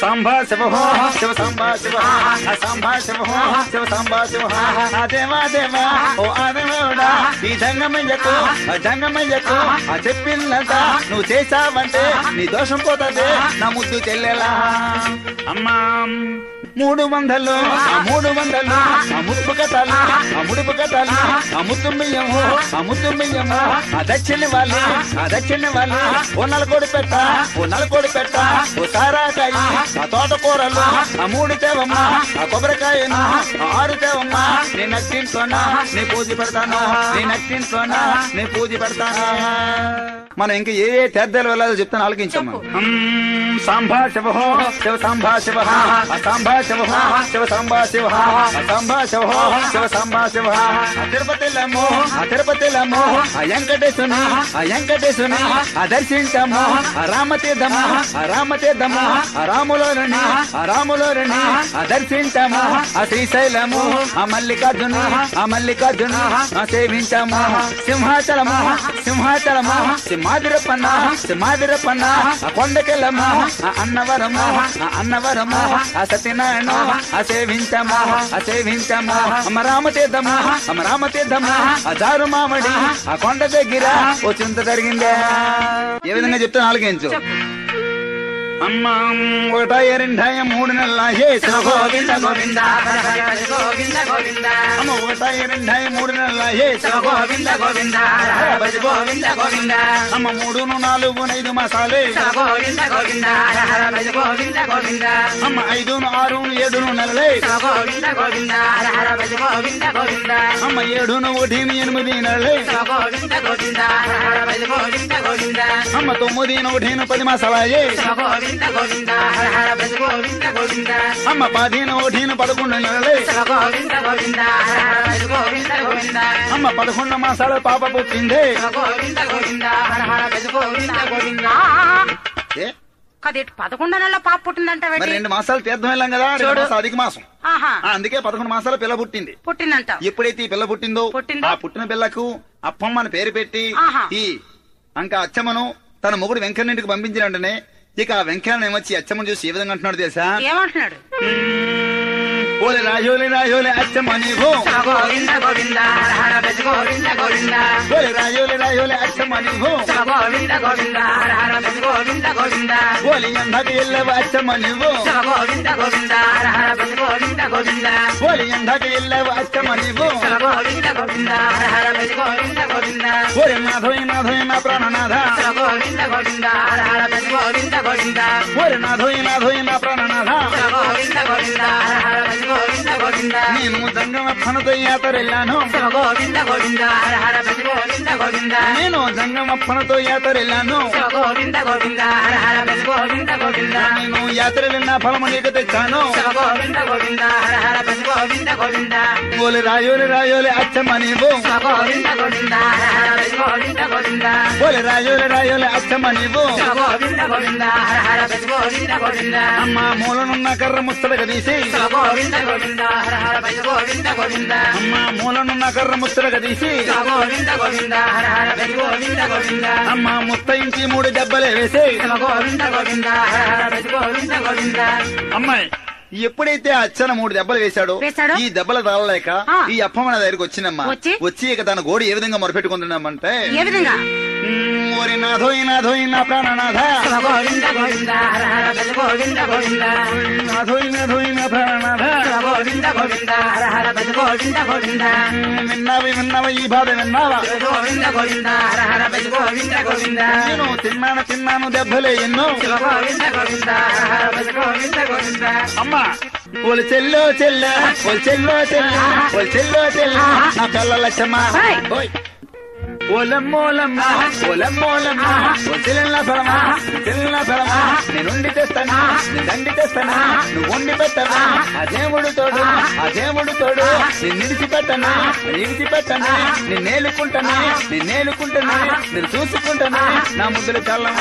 సాంబా శివ శివ సాంబా శివ సాంబా శివ శివ సాంబా శివ దేవా దేవా ఓ ఆదమోడా ఈ జంగమయ్యకు ఆ జంగమయ్యకు ఆ చెప్పిందంట నువ్వు చేసావంటే నీ దోషం పోతుంది నా ముద్దు చెల్లెలా. అమ్మా మూడు వందలు మూడు వందలు ఆ ముడుపు కట్టాలి ఆ ముడుపు కట్టాలి ఆ ముత్తు బియ్యము ఆ ముత్తు బియ్యము దక్షిణ వాళ్ళు దక్షిణ వాళ్ళు ఓ నలకోడి పెట్ట ఓ నలకోడి పెట్ట ఓ సారాకాయ ఆ తోటకూరలు ఆ మూడు తేవమ్మ ఆ కొబ్బరికాయను ఆరు తేవమ్మ నీ నచ్చింటోనా నీ పూజ పెడతాను నీ నచ్చింటోనా నీ పూజ పెడతాను మనం ఇంకా ఏ ఏ తీర్థాలు వెళ్ళాలో చెప్తాను ఆలోచించమ్మా సాంబా శివ శివ సాంబా శివ సాంబా శివ శివ సాంబా శివ సాంబా శివ శివ సాంబా శివ తిరుపతిలము ఆ వెంకటేశుని ఆ వెంకటేశుని ఆ దర్శించము రామతీర్థము రామతీర్థము రాములోని ఆ దర్శించము శ్రీశైలము ఆ మల్లికార్జున ఆ మల్లికార్జున ఆ సేవించము సింహాచలము సింహాచలము సింహాదిరప్పన్న సింహాదిరప్పన్న ఆ కొండకెళ్ళము ఆ అన్నవరము ఆ అన్నవరము ఆ సత్యనారాయణ ఆ సేవించము ఆ సేవించము అమ్మ రామతీర్థము అమ్మ రామతీర్థము ఆ జారు మామిడి ఆ కొండ దగ్గర ఓ చింత జరిగిందే ఏ విధంగా చెప్తాను ఆలకించు అమ్మ మూడు నెలల గోవింద గోవింద గోవింద గోవింద అమ్మ ఒకటాయ మూడు నెలల గోవింద గోవింద గోవింద గోవింద. అమ్మ మూడును నాలుగు ఐదు మాసాలే. గోవింద గోవింద గోవింద గోవింద. అమ్మ ఐదును ఆరును ఏడును నెలలే. గోవింద గోవింద గోవింద గోవింద. అమ్మ ఏడును ఒకటి ఎనిమిది నెలలే. గోవింద గోవింద గోవింద గోవింద. అమ్మ తొమ్మిది ఒకటి పది మాసాలే గోవింద గోవింద హర భజ గోవింద గోవింద. అమ్మ పదిను ఒకటిను పదకొండు నెలలే. గోవింద గోవింద హర భజ గోవింద గోవింద. అమ్మ పదకొండు మాసాల పాప పుట్టిందే. గోవింద గోవింద హర హర భజ గోవింద గోవింద. ఏ? కదేటి పదకొండో నెలలో పాప పుట్టిందంట మరి రెండు మాసాలు తీర్థం వెళ్ళాం కదా రెండు. మాసాలు అధిక మాసం. ఆహా. ఆ, అందుకే పదకొండు మాసాల పిల్ల పుట్టింది. పుట్టిందంట. ఎప్పుడైతే ఈ పిల్ల పుట్టిందో పుట్టిందో? ఆ పుట్టిన పిల్లకు అప్పమ్మ అని పేరు పెట్టి ఆహా. ఈ అంక అచ్చమ్మను తన మొగుడు వెంకన్నింటికి పంపించిన వెంటనే ఇక ఆ వెంకన్న ఏమొచ్చి అచ్చమ్మను చూసి ఏ విధంగా అంటున్నాడు తెలుసా? ఏమంటున్నాడు? ఓలే రాజోలే రాజోలే అచ్చమ్మ నీవు గోవింద గోవింద హర హర భజ గోవింద గోవింద ఓలే రాజోలే రాజోలే అచ్చమ్మ నీవు గోవింద గోవింద హర హర భజ గోవింద గోవింద ఓలి ఎండకు ఎల్లవ అచ్చమ్మ నీవు గోవింద గోవింద హర హర భజ గోవింద గోవింద ఓలి ఎండకు ఎల్లవ అచ్చమ్మ నీవు గోవింద గోవింద హర హర భజ గోవింద గోవింద ఓరి నాథోయ్ నాథోయ్ నా ప్రాణనాథ గోవింద గోవింద హర హర భజ గోవింద గోవింద ఓరి నాథోయ్ నాథోయ్ నా ప్రాణనాథ గోవింద గోవింద హర హర భజ గోవింద గోవింద నేను జంగమ ఫణతో యాతరెళ్ళాను గోవింద గోవింద. హర హర భజ గోవింద గోవింద. నేను జంగమ ఫణతో యాతరెళ్ళాను గోవింద గోవింద. హర హర భజ గోవింద గోవింద. నేను యాత్రలున్న ఫలము నీకు తెచ్చాను. గోవింద గోవింద. హర హర భజ గోవింద గోవింద. ఓలి రాయోలి రాయోలి అచ్చమ్మ నీవు గోవింద గోవింద. హర హర భజ గోవింద గోవింద. ఓలి రాయోలి రాయోలి అచ్చమ్మ నీవు గోవింద గోవింద హర హర భజ గోవింద గోవింద. అమ్మ మూలనున్న కర్ర ముస్తడక తీసి. గోవింద గోవింద. హర హర గోవింద గోవింద. అమ్మ మూలనున్న కర్ర ముస్తడక తీసి. గోవింద గోవింద. హర హర గోవింద గోవింద. అమ్మ ముత్తయించి మూడు దెబ్బలే వేసి. గోవింద గోవింద. హర హర గోవింద గోవింద. అమ్మాయి. ఎప్పుడైతే ఆ అచ్చన మూడు దెబ్బలు వేశాడో వేశాడో? ఈ దెబ్బలు తగలలేక ఆ. ఈ అప్పమ్మ నా దగ్గరికి వచ్చినమ్మా వచ్చి? వచ్చి ఇక తన గోడు ఏ విధంగా మొరపెట్టుకుంటున్నామంటే ఏ విధంగా "మ్మ్, ఓరి నాథోయ్ నాథోయ్ నా ప్రాణనాథ. గోవింద గోవింద హర హర భజ గోవింద గోవింద. నాథోయ్ నాథోయ్ నా ప్రాణనాథ. గోవింద గోవింద హర హర భజ గోవింద గోవింద. మ్మ్, విన్నావి విన్నావా ఈ బాధ విన్నావా? గోవింద గోవింద హర హర భజ గోవింద గోవింద. నేను తిన్నాను తిన్నాను దెబ్బలే ఎన్నో. గోవింద గోవింద హర హర భజ గోవింద గోవింద. అమ్మా ఓలి చెల్లో చెల్ల ఓలి చెల్లో చెల్ల ఓలి చెల్లో చెల్ల నా పిల్ల. ఓయ్. ఓలమ్మోలమ్మ ఓలమ్మోలమ్మ ఓ చెల్లెల్ల ఫలమా చెల్లెల్ల ఫలమా నేను ఉండి తెస్తానా దండి తెస్తానా నువ్వు వండి పెట్టనా ఆ దేవుడు తోడు ఆ దేవుడు తోడు. నేను నిడిచిపెట్టనా నిడిచిపెట్టనా నేను నేలుకుంటానా నేను నేలుకుంటానా నేను చూసుకుంటానా నా ముద్దులు చాలా